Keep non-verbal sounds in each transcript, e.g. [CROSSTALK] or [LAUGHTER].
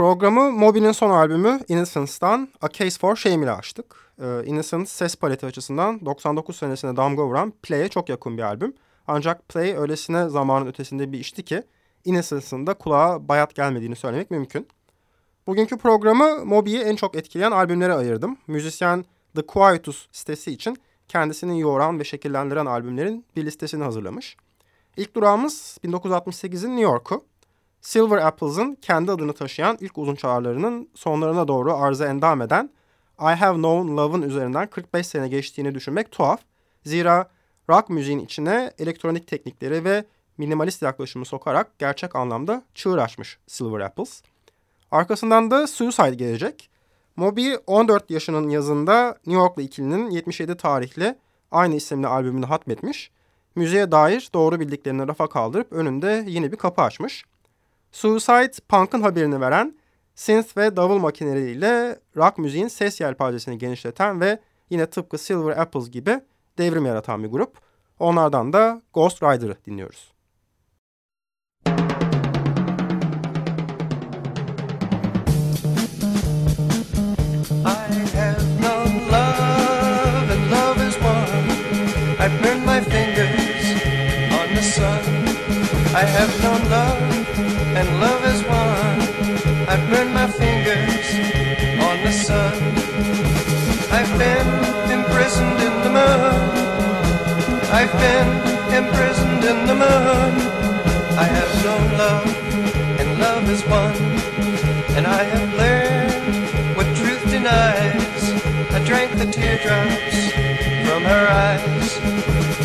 Programı Moby'nin son albümü Innocence'dan A Case for Shame ile açtık. Ee, Innocence ses paleti açısından 99 senesine damga vuran Play'e çok yakın bir albüm. Ancak Play öylesine zamanın ötesinde bir işti ki Innocence'ın da kulağa bayat gelmediğini söylemek mümkün. Bugünkü programı Moby'yi en çok etkileyen albümlere ayırdım. Müzisyen The Quietus sitesi için kendisini yoğuran ve şekillendiren albümlerin bir listesini hazırlamış. İlk durağımız 1968'in New York'u. Silver Apples'ın kendi adını taşıyan ilk uzun çağrılarının sonlarına doğru arıza endam eden I Have Known Love'ın üzerinden 45 sene geçtiğini düşünmek tuhaf. Zira rock müziğin içine elektronik teknikleri ve minimalist yaklaşımı sokarak gerçek anlamda çığır açmış Silver Apples. Arkasından da Suicide gelecek. Moby 14 yaşının yazında New Yorklu ikilinin 77 tarihli aynı isimli albümünü hatmetmiş. Müziğe dair doğru bildiklerini rafa kaldırıp önünde yeni bir kapı açmış. Suicide, punk'ın haberini veren, synth ve davul makineleriyle rock müziğin ses yelpazesini genişleten ve yine tıpkı Silver Apples gibi devrim yaratan bir grup. Onlardan da Ghost Rider'ı dinliyoruz. I have known love, and love is one. I've burned my fingers on the sun. I've been imprisoned in the moon. I've been imprisoned in the moon. I have known love, and love is one. And I have learned what truth denies. I drank the teardrops from her eyes.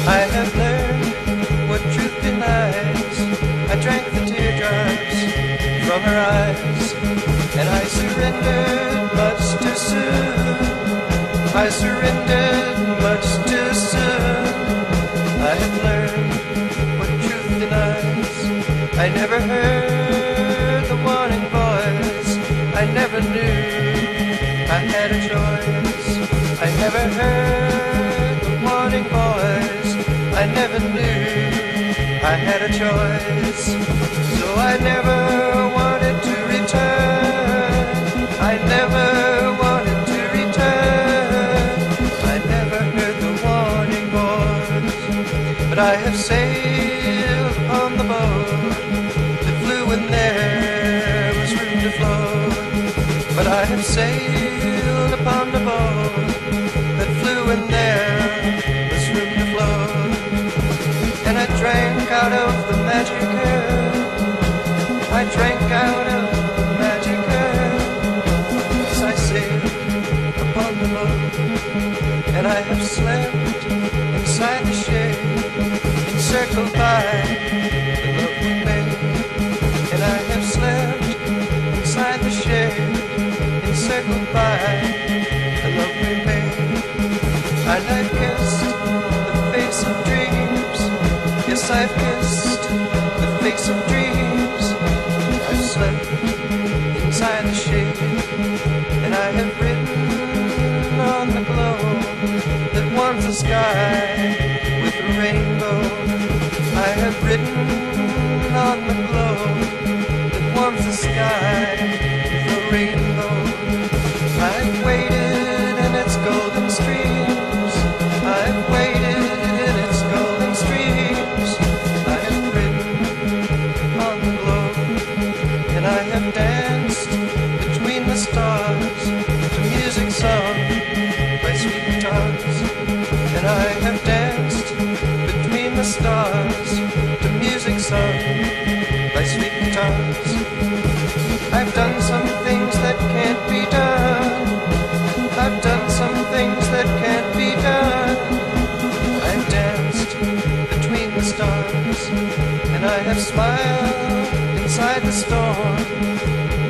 I have learned what truth denies. Drank the teardrops from her eyes, and I surrendered much too soon. I surrendered much too soon. I have learned what truth denies. I never heard the warning voice. I never knew I had a choice. I never heard the warning voice. I never knew. Had a choice, so I never wanted to return. I never wanted to return. I never heard the warning voice, but I have sailed on the boat that flew when there was room to float. But I have sailed out of the magic herb. I drank out of the magic herb as I sailed upon the boat, and I have slept inside the shade, encircled by the love we and I have slept inside the shade, encircled by I've kissed the face of dreams. I've slept inside the shade, and I have written on the glow that warms the sky with a rainbow. I have written on the glow that warms the sky with a rainbow. Have smiled inside the storm,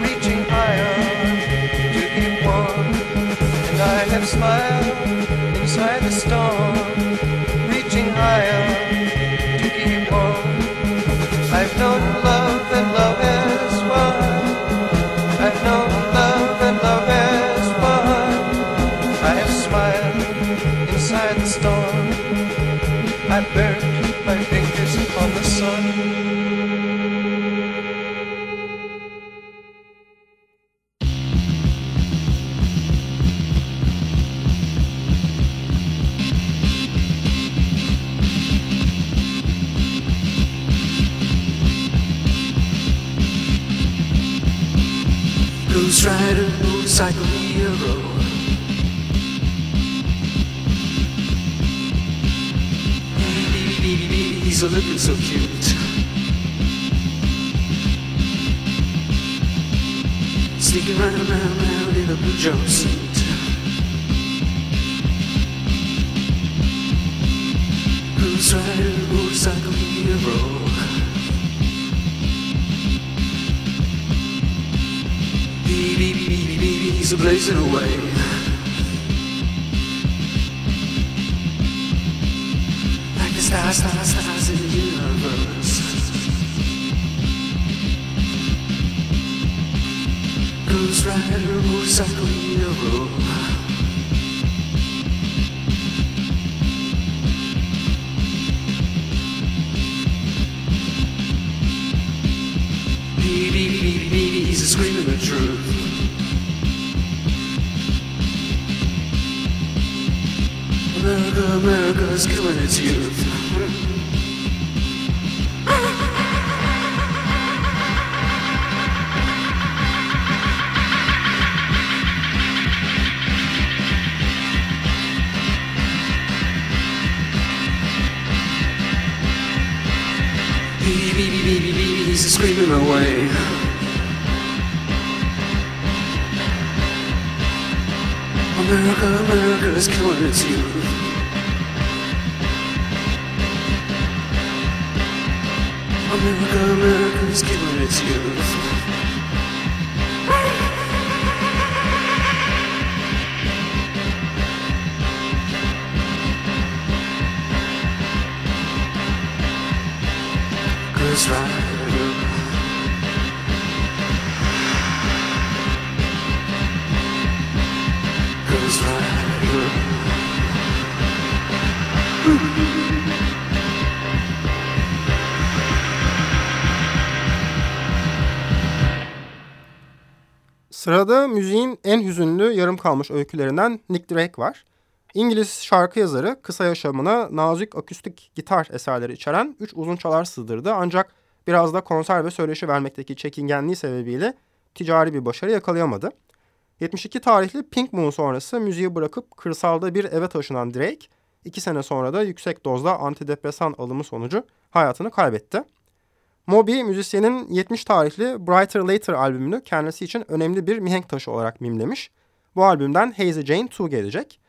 reaching higher to keep warm. And I have smiled inside the storm, reaching higher the sun. Sneaking round, and round, round in a blue jumpsuit. Cruise rider, motorcycle hero. Beep, beep, beep, beep, beep, beep, he's a blazing away. Like the stars, stars, stars in the universe. Beep, beep, beep, beep, beep, he's a screaming the truth. America, America is killing its youth. Is killing its youth. America, America is killing its youth. Sırada müziğin en hüzünlü yarım kalmış öykülerinden Nick Drake var. İngiliz şarkı yazarı kısa yaşamına nazik akustik gitar eserleri içeren 3 uzun çalar sığdırdı ancak biraz da konser ve söyleşi vermekteki çekingenliği sebebiyle ticari bir başarı yakalayamadı. 72 tarihli Pink Moon sonrası müziği bırakıp kırsalda bir eve taşınan Drake, 2 sene sonra da yüksek dozda antidepresan alımı sonucu hayatını kaybetti. Moby müzisyenin 70 tarihli Brighter Later albümünü kendisi için önemli bir mihenk taşı olarak mimlemiş. Bu albümden Hazy Jane 2 gelecek.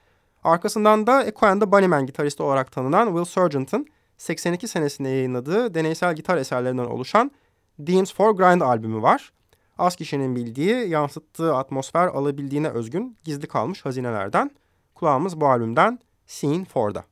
Arkasından da Echo and the Bunnymen gitaristi olarak tanınan Will Sergeant'ın 82 senesinde yayınladığı deneysel gitar eserlerinden oluşan Themes for Grind albümü var. Az kişinin bildiği, yansıttığı atmosfer alabildiğine özgün gizli kalmış hazinelerden. Kulağımız bu albümden Scene 4'da.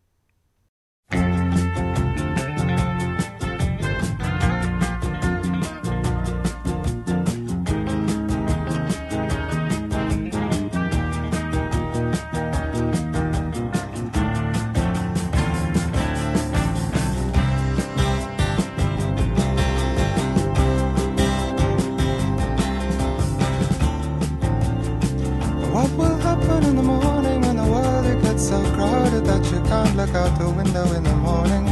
Look out the window in the morning?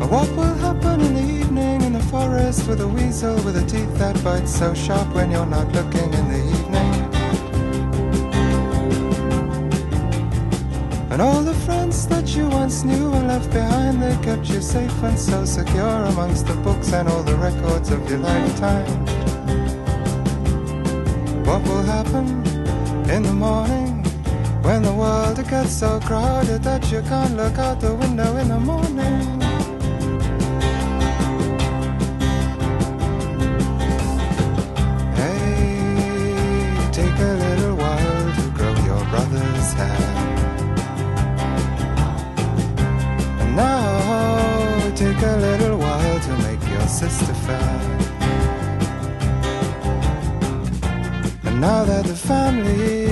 Or what will happen in the evening in the forest with a weasel with a teeth that bite so sharp when you're not looking in the evening? And all the friends that you once knew and left behind, they kept you safe and so secure amongst the books and all the records of your lifetime. What will happen in the morning when the world gets so crowded that you can't look out the window in the morning? Hey, take a little while to grow your brother's hair. Now take a little while to make your sister fair. Now that the family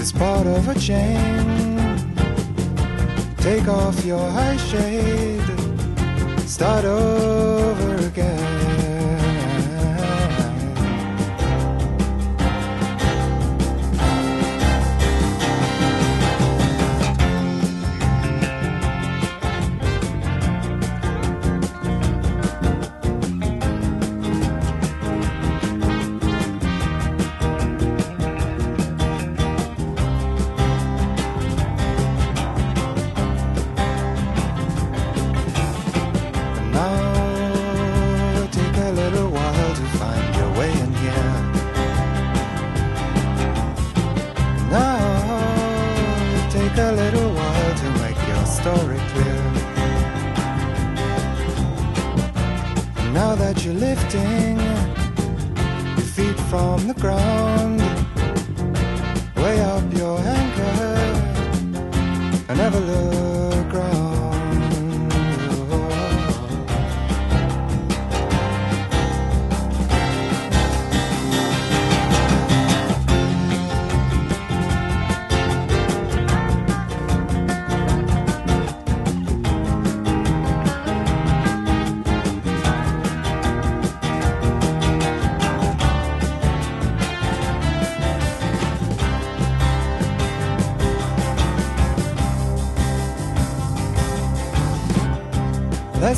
is part of a chain, take off your high shade, start over again.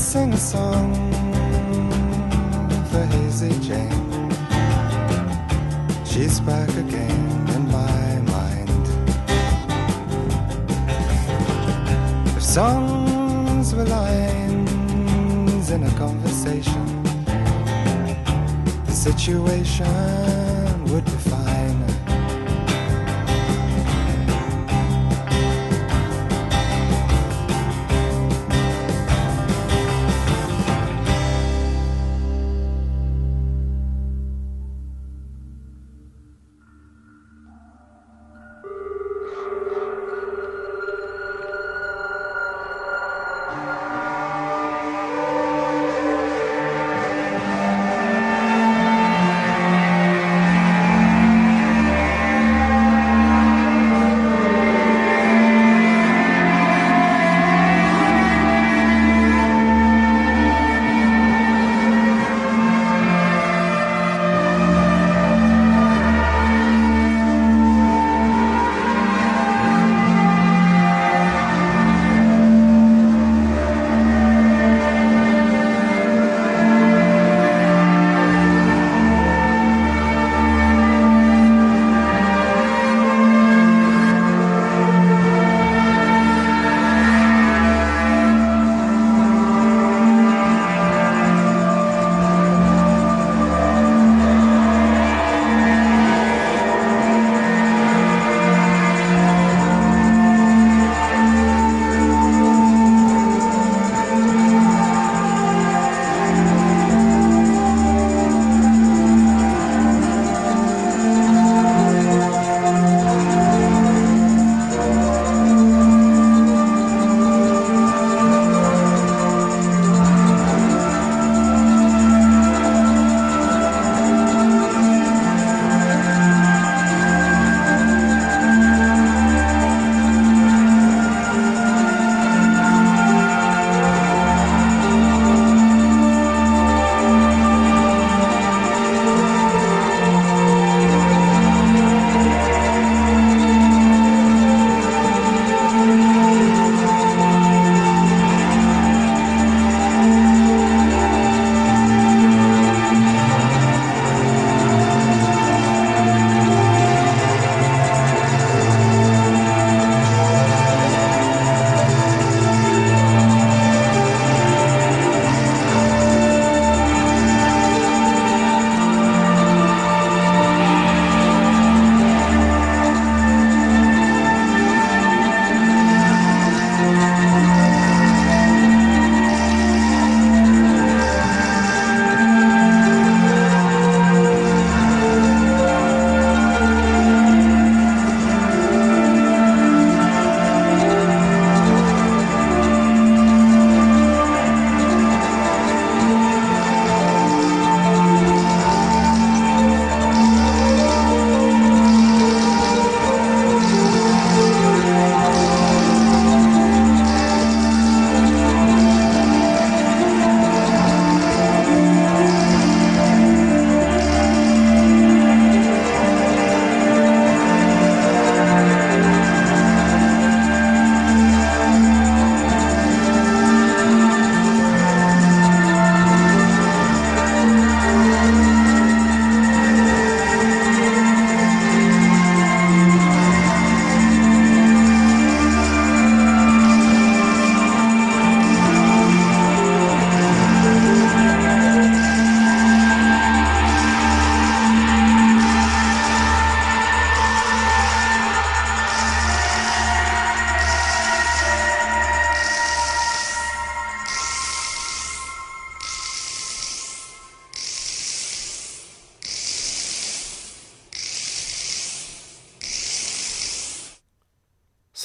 Sing a song for Hazy Jane. She's back again in my mind. If songs were lines in a conversation, the situation would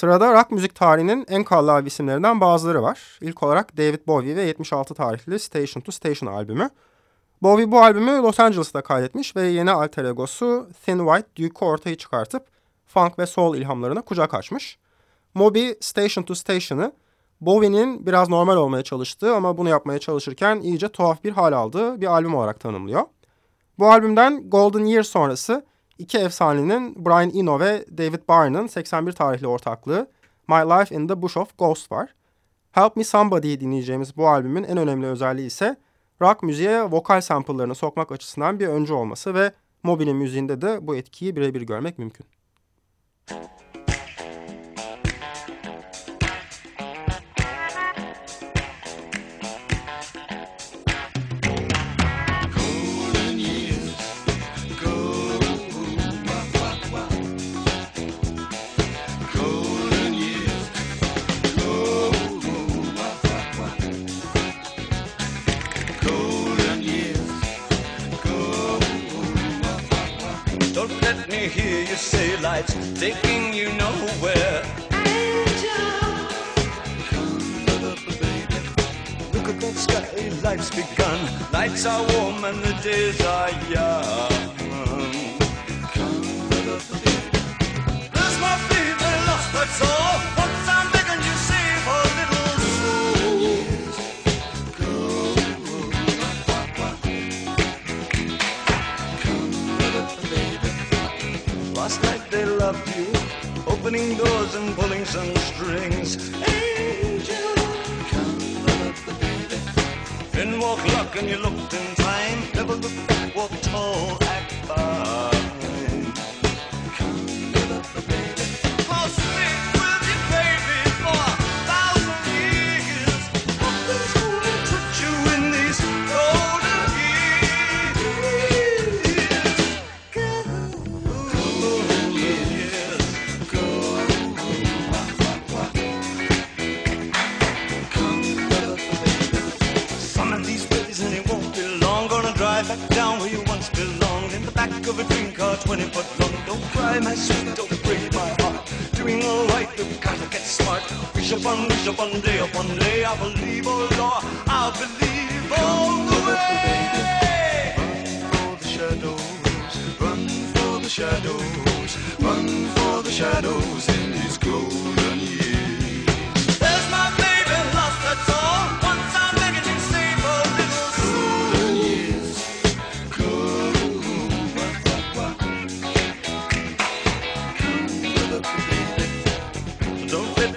Sırada rock müzik tarihinin en kallavi isimlerinden bazıları var. İlk olarak David Bowie ve 76 tarihli Station to Station albümü. Bowie bu albümü Los Angeles'ta kaydetmiş ve yeni alter egosu Thin White Duke'u ortaya çıkartıp funk ve soul ilhamlarına kucak açmış. Moby Station to Station'ı Bowie'nin biraz normal olmaya çalıştığı ama bunu yapmaya çalışırken iyice tuhaf bir hal aldığı bir albüm olarak tanımlıyor. Bu albümden Golden Year sonrası iki efsanenin Brian Eno ve David Byrne'ın 81 tarihli ortaklığı My Life in the Bush of Ghost var. Help Me Somebody'yi dinleyeceğimiz bu albümün en önemli özelliği ise rock müziğe vokal sample'larını sokmak açısından bir öncü olması ve Moby'nin müziğinde de bu etkiyi birebir görmek mümkün. hear you say taking you nowhere. Look at that sky, life's begun. Nights are warm and the days are young. Come, There's my fever lost, that's all. Opening doors and pulling some strings. Angel, come look, baby. then walk luck and you looked in time. Never look back, walk tall, act fine. Upon, wish upon, day upon day.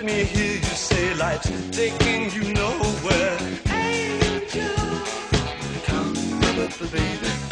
Let me hear you say life's taking you nowhere. Angel, come baby,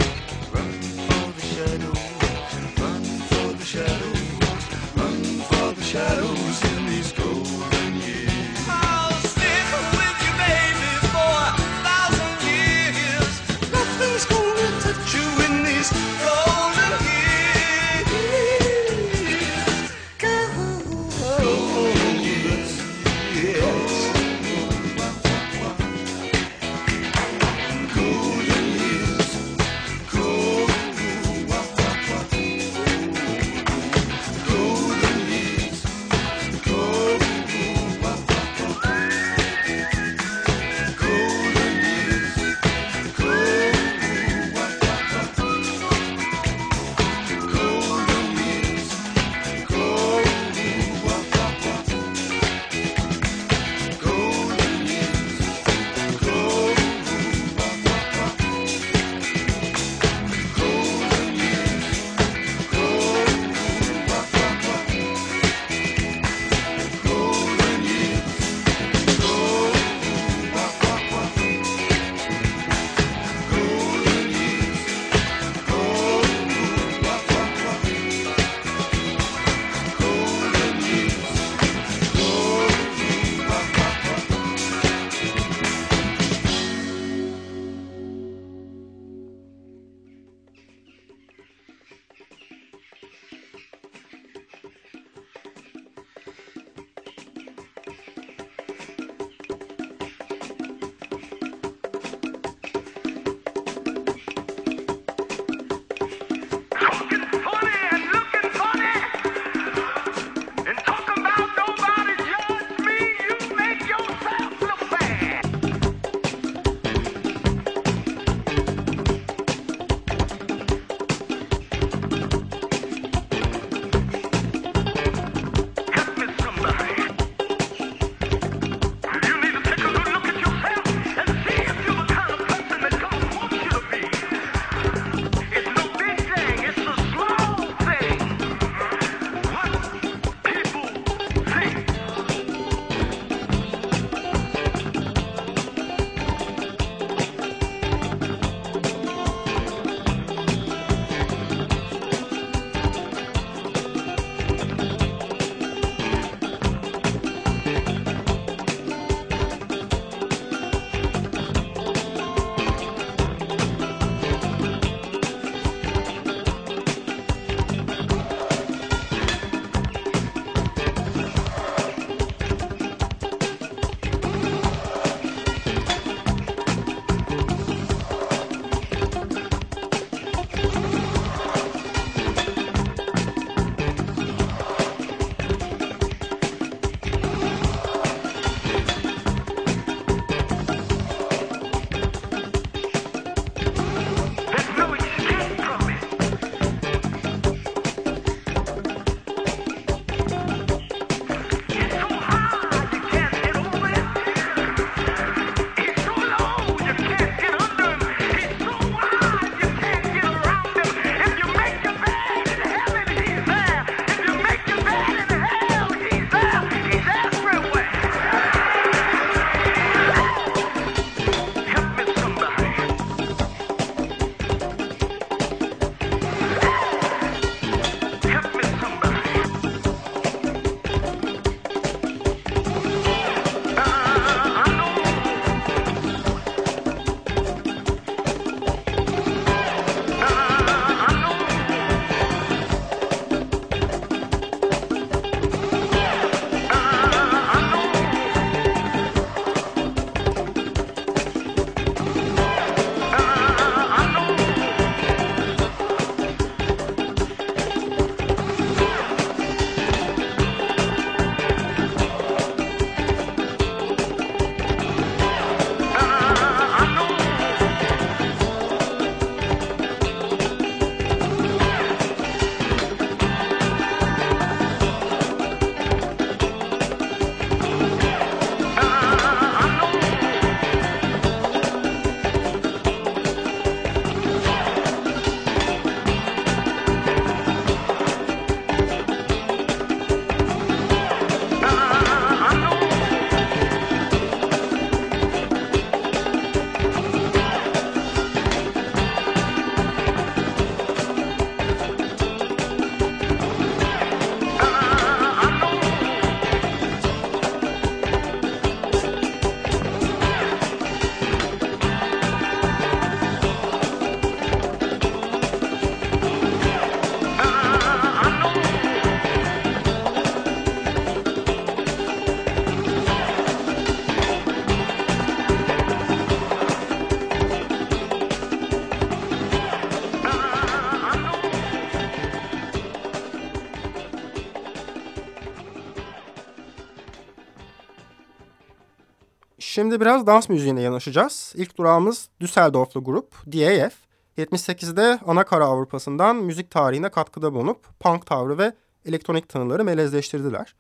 Şimdi biraz dans müziğine yanaşacağız. İlk durağımız Düsseldorflu grup DAF. 78'de ana kara Avrupa'sından müzik tarihine katkıda bulunup punk tavrı ve elektronik tınıları melezleştirdiler.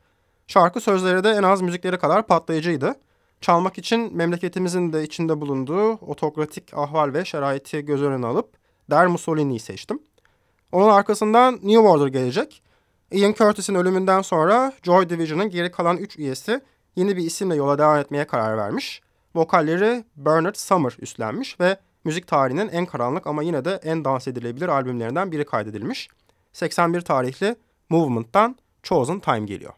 Şarkı sözleri de en az müzikleri kadar patlayıcıydı. Çalmak için memleketimizin de içinde bulunduğu otokratik ahval ve şeraiti göz önüne alıp Der Mussolini'yi seçtim. Onun arkasından New Order gelecek. Ian Curtis'in ölümünden sonra Joy Division'ın geri kalan 3 üyesi yeni bir isimle yola devam etmeye karar vermiş. Vokalleri Bernard Summer üstlenmiş ve müzik tarihinin en karanlık ama yine de en dans edilebilir albümlerinden biri kaydedilmiş. 81 tarihli Movement'tan Chosen Time geliyor.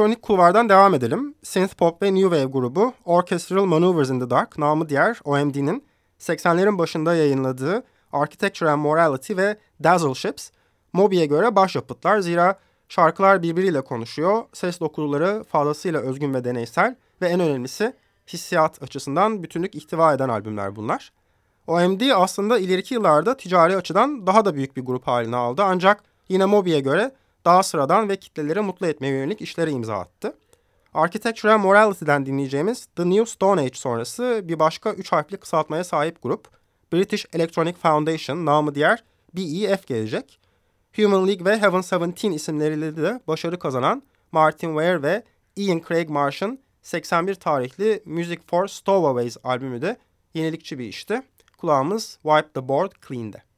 Elektronik kulvardan devam edelim. Synth Pop ve New Wave grubu Orchestral Maneuvers in the Dark, namı diğer OMD'nin 80'lerin başında yayınladığı Architecture and Morality ve Dazzle Ships, Moby'ye göre başyapıtlar zira şarkılar birbiriyle konuşuyor, ses dokuları fazlasıyla özgün ve deneysel ve en önemlisi hissiyat açısından bütünlük ihtiva eden albümler bunlar. OMD aslında ileriki yıllarda ticari açıdan daha da büyük bir grup haline aldı ancak yine Moby'ye göre daha sıradan ve kitleleri mutlu etmeye yönelik işlere imza attı. Architecture and Morality'den dinleyeceğimiz The New Stone Age sonrası bir başka üç harfli kısaltmaya sahip grup British Electronic Foundation namı diğer BEF gelecek. Human League ve Heaven 17 isimleriyle de başarı kazanan Martin Ware ve Ian Craig Marsh'ın 81 tarihli Music for Stowaways albümü de yenilikçi bir işti. Kulağımız Wipe the Board Clean'de.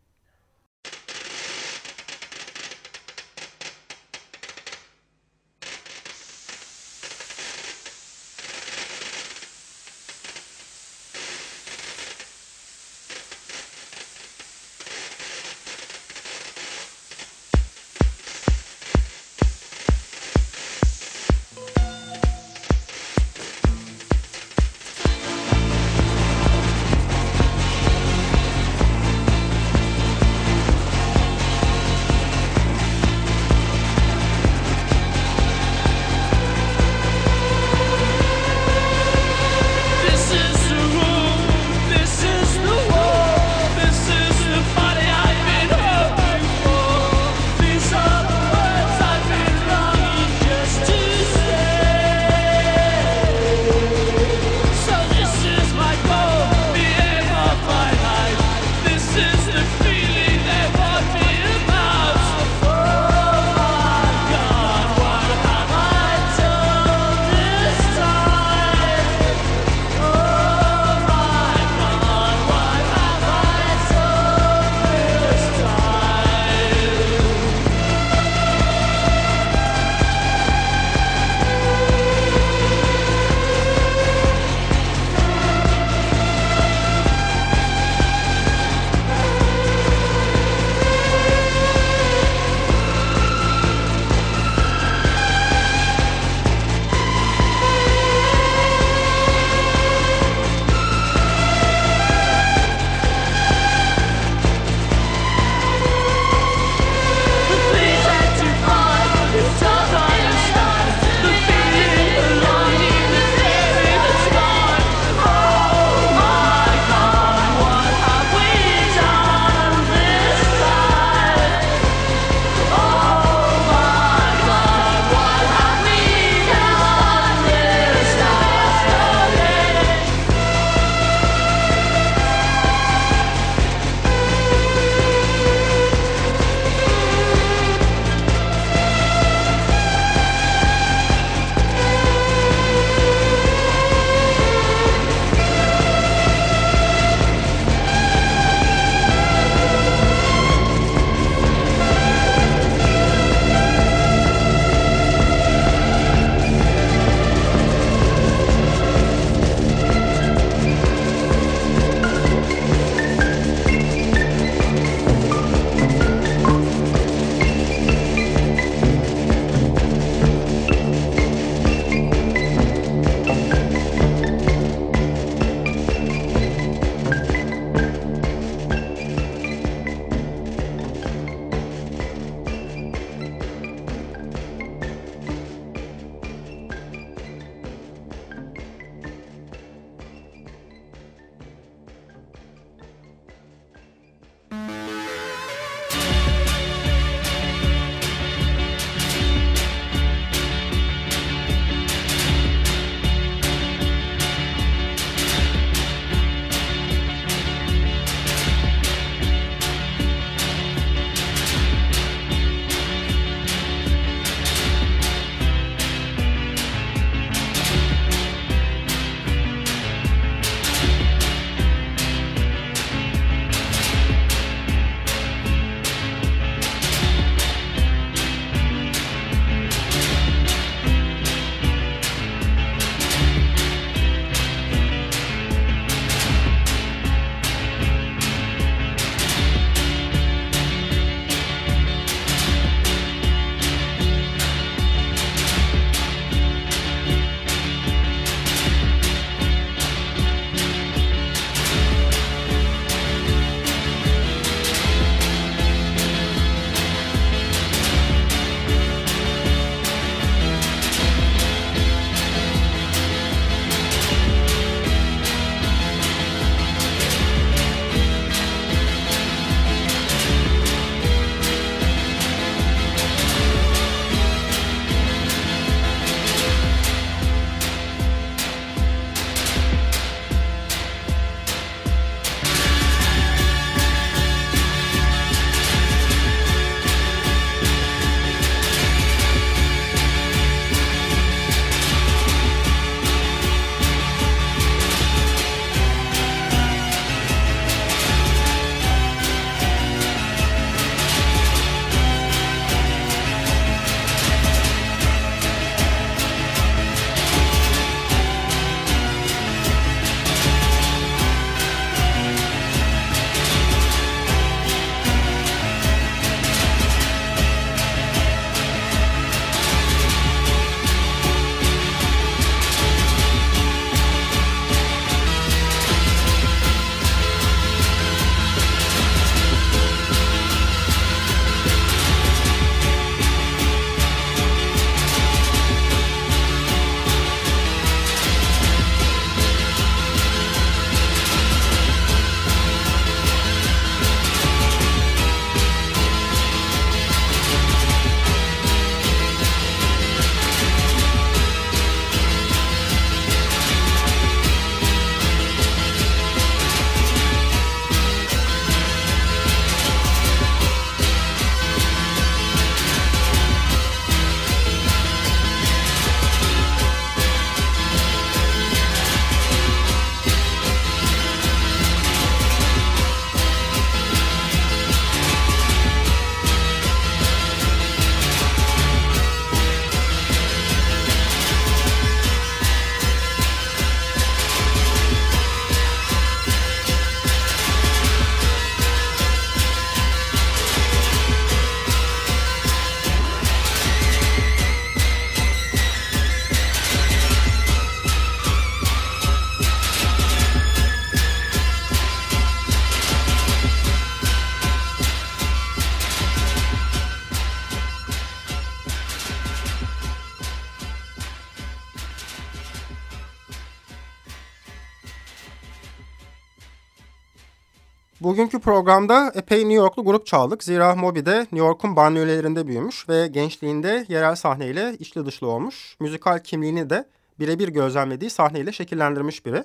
Bugünkü programda epey New Yorklu grup çaldık. Zira Moby de New York'un banliyölerinde büyümüş ve gençliğinde yerel sahneyle içli dışlı olmuş. Müzikal kimliğini de birebir gözlemlediği sahneyle şekillendirmiş biri.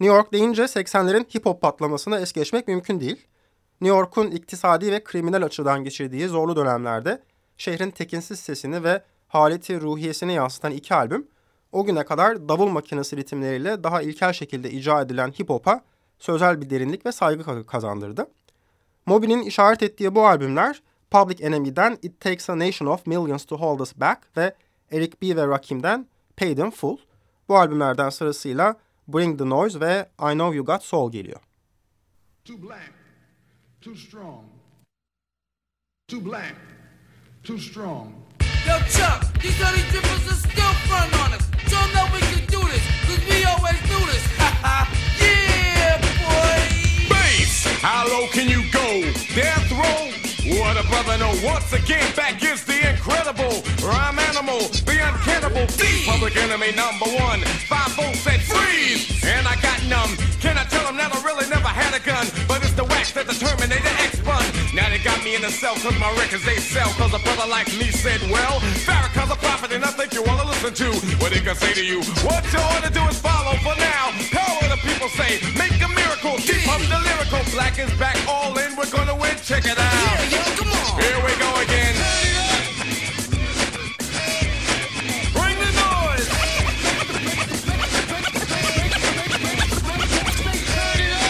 New York deyince 80'lerin hip hop patlamasına es geçmek mümkün değil. New York'un iktisadi ve kriminal açıdan geçirdiği zorlu dönemlerde şehrin tekinsiz sesini ve haleti ruhiyesini yansıtan iki albüm, o güne kadar davul makinesi ritimleriyle daha ilkel şekilde icra edilen hip hop'a sözel bir derinlik ve saygı kazandırdı. Moby'nin işaret ettiği bu albümler Public Enemy'den It Takes a Nation of Millions to Hold Us Back ve Eric B. ve Rakim'den Paid in Full. Bu albümlerden sırasıyla Bring the Noise ve I Know You Got Soul geliyor. Too black, too strong. Too black, too strong. Yo, Chuck, these honey drippers are still front on us. Them that we can do this, cause we always do this. boy. Bass, [LAUGHS] how low can you go? Death row? What a brother know. Once again, back is the incredible rhyme animal, the uncannibal D. Public enemy number one. Five volts said freeze, and I got numb. Can I tell them that I really never had a gun? But it's the wax that the Terminator X spun. Now they got me in the cell cause my records they sell. Cause a brother like me said, well, Farrakhan's a prophet and I think you wanna listen to what he can say to you. What you ought to do is follow for now. Power the people say, make a miracle. Keep up the lyrical. Black is back all in. We're gonna win. Check it out. Yeah, yo, come on. Here we go again. Bring the noise.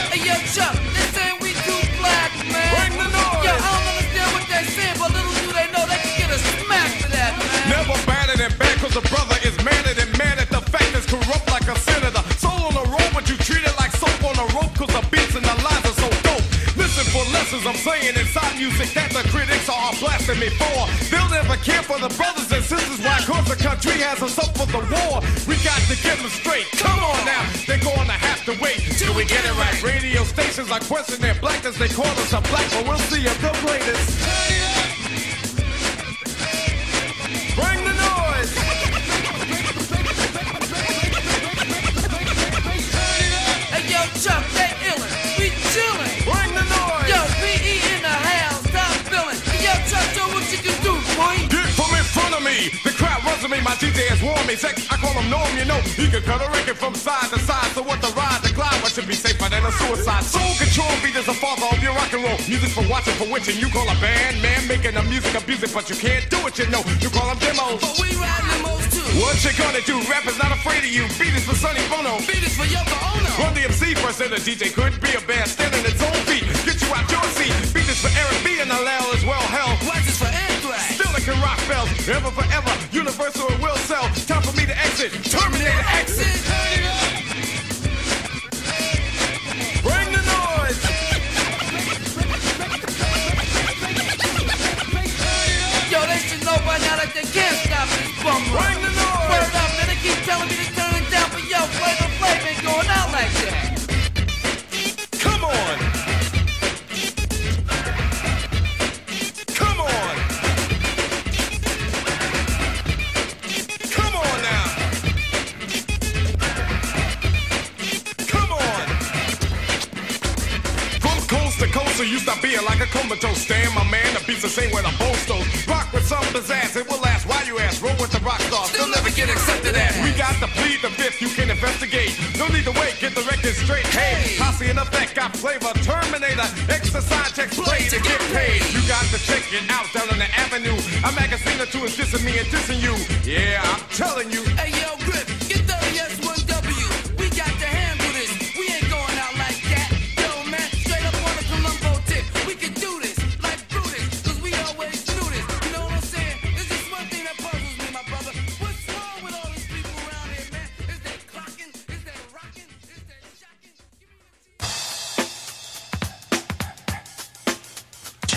Hey, yo, Chuck, they saying we too black, man. Bring the I don't understand what they're but little do they know they can get a smack for that, man. Never batted and the brother is than mad at the fact is corrupt like a senator. Soul on the road, but you treat it like soap on a rope cause the beats and the lines are so dope. Lessons I'm saying inside music that the critics are blasting me for. They'll never care for the brothers and sisters. Why? Cause the country has us up for the war. We got to get them straight. Come on now, they're gonna have to wait till we get it right. Radio stations are questioning blackness. They call us a black, but we'll see if the greatest. Bring the noise. Hey, yo, Chuck, The to me. My DJ has warned me. Sex, I call him Norm, you know. He can cut a record from side to side. So what the ride, the glide, what should be safer than a suicide? Soul control beat is the father of your rock and roll. Music for watching, for witching. You call a band, man, making the music abuse it, but you can't do it, you know. You call them demos. But we riding limos too. What you gonna do? Rap is not afraid of you. Beat is for Sonny Bono. Beat is for Yoko Ono. Run the MC first, and the DJ could be a band standing its own feet. Get you out your seat. Beat is for Eric B and LL as well. Hell, can rock bells, ever forever. Universal it will sell. Time for me to exit. Terminator exit. Bring the noise. Yo, they should know by now that they can't stop this bum run. Bring the noise. A comatose. Stand my man, the beats the same with a bolstos. Rock with some pizzazz, it will last. Why you ask? Roll with the rock stars. Still never get accepted as. We got to plead the fifth, you can investigate. No need to wait, get the record straight. Hey, Posse in effect, got flavor. Terminator, exercise checks, play to get paid. You got to check it out down on the avenue. A magazine or two is dissing me and dissing you. Yeah, I'm telling you. Hey, yo,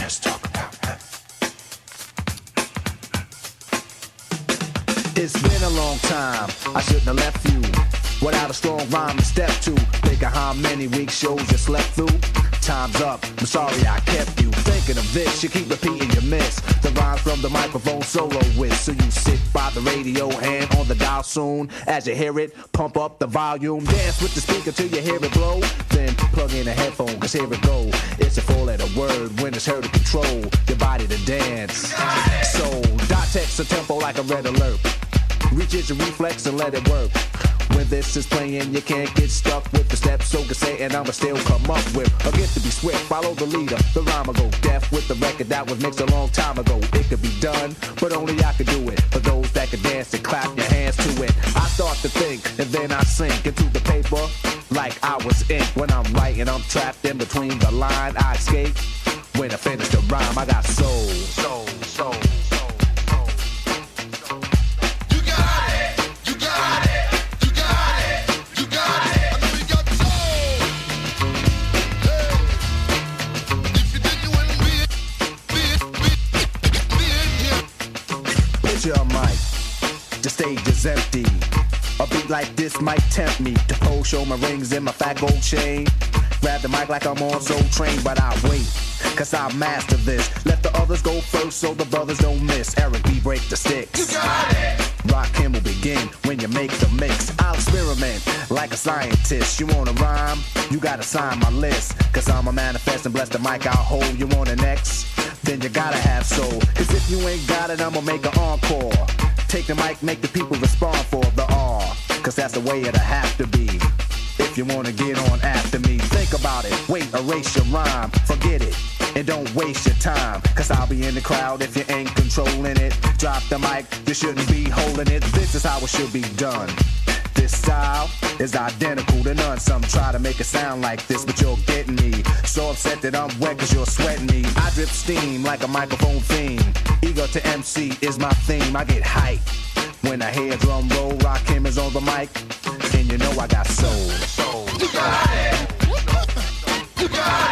It's been a long time. I shouldn't have left you without a strong rhyme to step to. Think of how many weeks shows you slept through. Time's up. I'm sorry I kept you thinking of this. You keep repeating your miss. The rhymes from the microphone soloist. So you sit by the radio, hand on the dial soon. As you hear it, pump up the volume. Dance with the speaker till you hear it blow. Then plug in a headphone, cause here it go. It's a four letter word when it's heard to control your body to dance. So, dot text a tempo like a red alert. Reaches your reflex and let it work. When this is playing, you can't get stuck with the steps. So can say, and I'ma still come up with a gift to be swift. Follow the leader, the rhyme go deaf with the record that was mixed a long time ago. It could be done, but only I could do it. For those that can dance and clap your hands to it, I start to think and then I sink into the paper like I was ink. When I'm writing, I'm trapped in between the line. I escape when I finish the rhyme. I got soul, soul, soul. Empty. A beat like this might tempt me to pose, show my rings and my fat gold chain. Grab the mic like I'm on Soul Train, but I wait, cause I master this. Let the others go first so the brothers don't miss. Eric B. break the sticks. You got it. Rakim will begin when you make the mix. I'll experiment like a scientist. You wanna rhyme? You gotta sign my list. Cause I'm a manifest and bless the mic I'll hold. You want an X? Then you gotta have soul. Cause if you ain't got it, I'ma make an encore. Take the mic, make the people respond for the R. Cause that's the way it'll have to be. If you wanna get on after me, think about it. Wait, erase your rhyme, forget it. And don't waste your time, cause I'll be in the crowd if you ain't controlling it. Drop the mic, you shouldn't be holding it. This is how it should be done. This style is identical to none. Some try to make it sound like this, but you're getting me. So upset that I'm wet cause you're sweating me. I drip steam like a microphone theme. Ego to MC is my theme. I get hype when I hear drum roll. Rock is on the mic, and you know I got soul. Soul. You got it. You got it.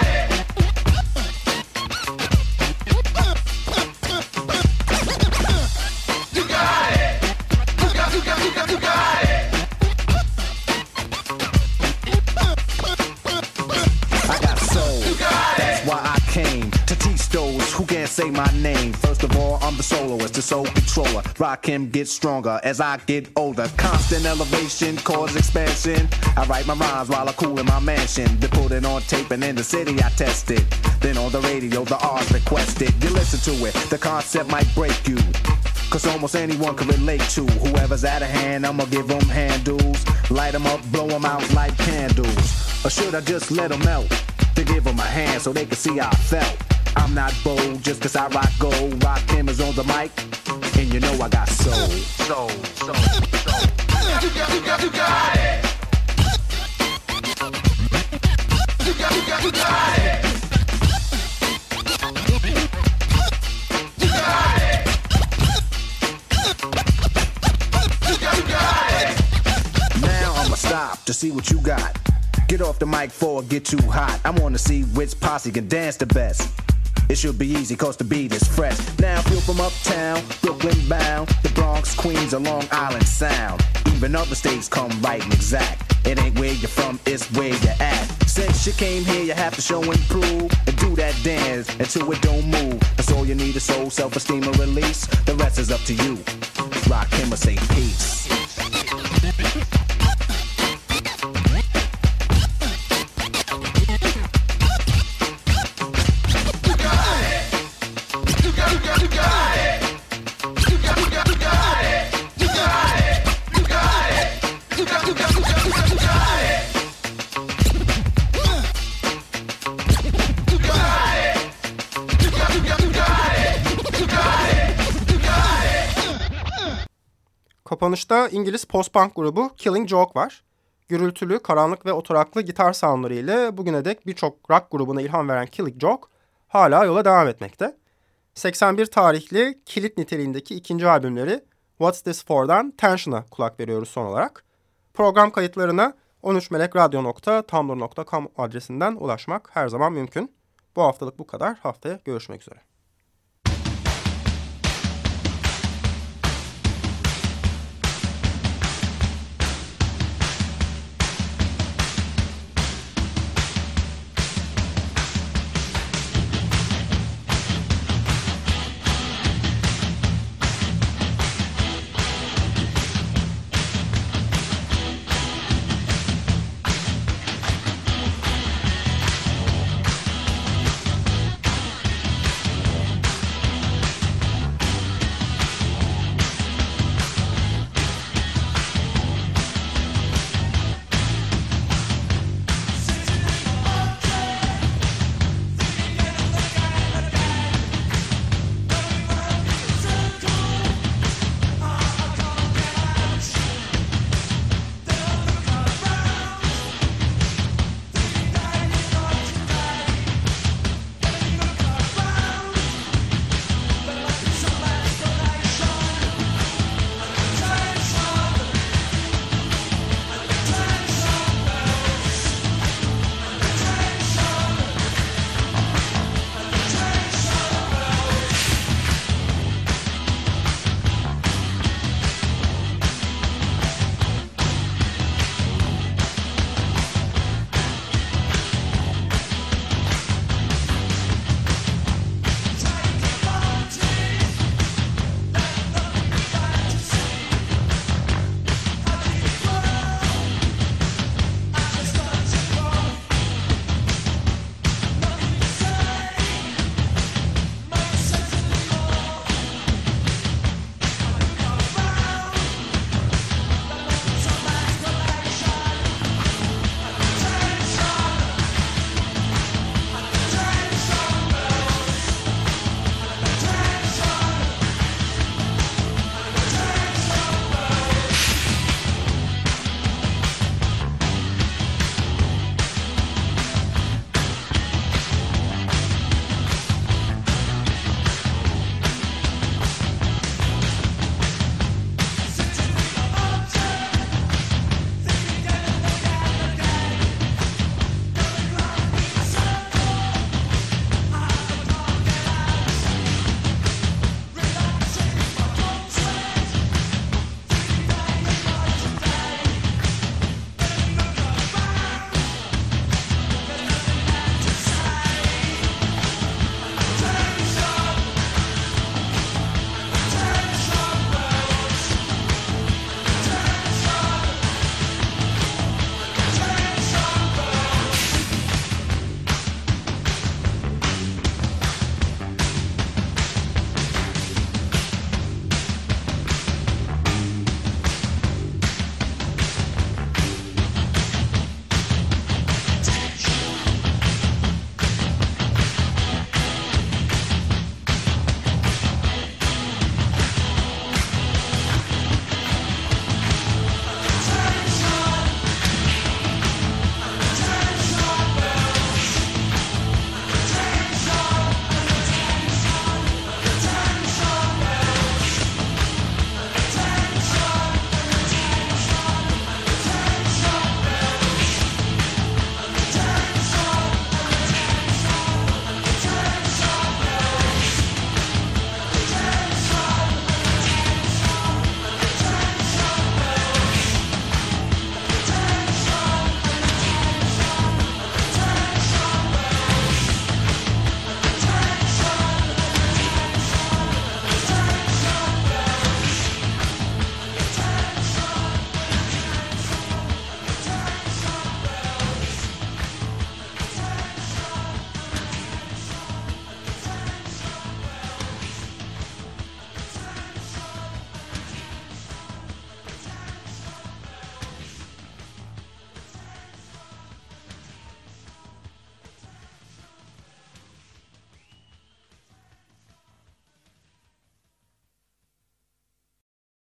Say my name. First of all, I'm the soloist, the soul controller. Rakim, get stronger as I get older. Constant elevation, cause expansion. I write my rhymes while I cool in my mansion. They put it on tape and in the city I test it. Then on the radio, the R's requested. You listen to it, the concept might break you. Cause almost anyone can relate to whoever's out of hand. I'ma give them handles, light them up, blow them out like candles. Or should I just let them melt? To give them a hand so they can see how I felt. I'm not bold just cause I rock gold. Rock is on the mic, and you know I got soul. Soul, soul, soul. You got, you got, you got it. You got, you got, you got it. You got it. You got, you got it. Now I'ma stop to see what you got. Get off the mic for it get too hot. I wanna see which posse can dance the best. It should be easy cause the beat is fresh. Now feel from uptown, Brooklyn bound, the Bronx, Queens, or Long Island Sound. Even other states come right and exact. It ain't where you're from, it's where you're at. Since you came here, you have to show and prove and do that dance until it don't move. That's all you need is soul, self-esteem, and release. The rest is up to you. Rakim or say peace. Kapanışta İngiliz post-punk grubu Killing Joke var. Gürültülü, karanlık ve oturaklı gitar soundları ile bugüne dek birçok rock grubuna ilham veren Killing Joke hala yola devam etmekte. 81 tarihli kilit niteliğindeki ikinci albümleri What's This For'dan Tension'a kulak veriyoruz son olarak. Program kayıtlarına 13melekradyo.tumblr.com adresinden ulaşmak her zaman mümkün. Bu haftalık bu kadar. Haftaya görüşmek üzere.